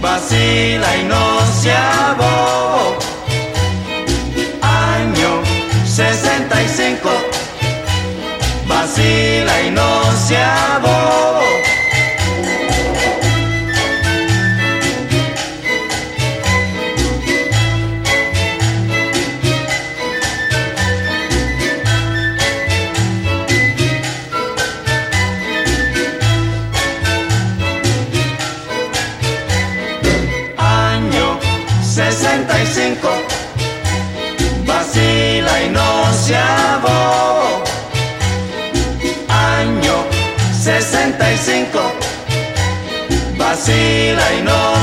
Vacila y no sea bobo. Año 65, vacila y no sea bobo. 65, vacila y no sea bobo. Año 65, vacila y no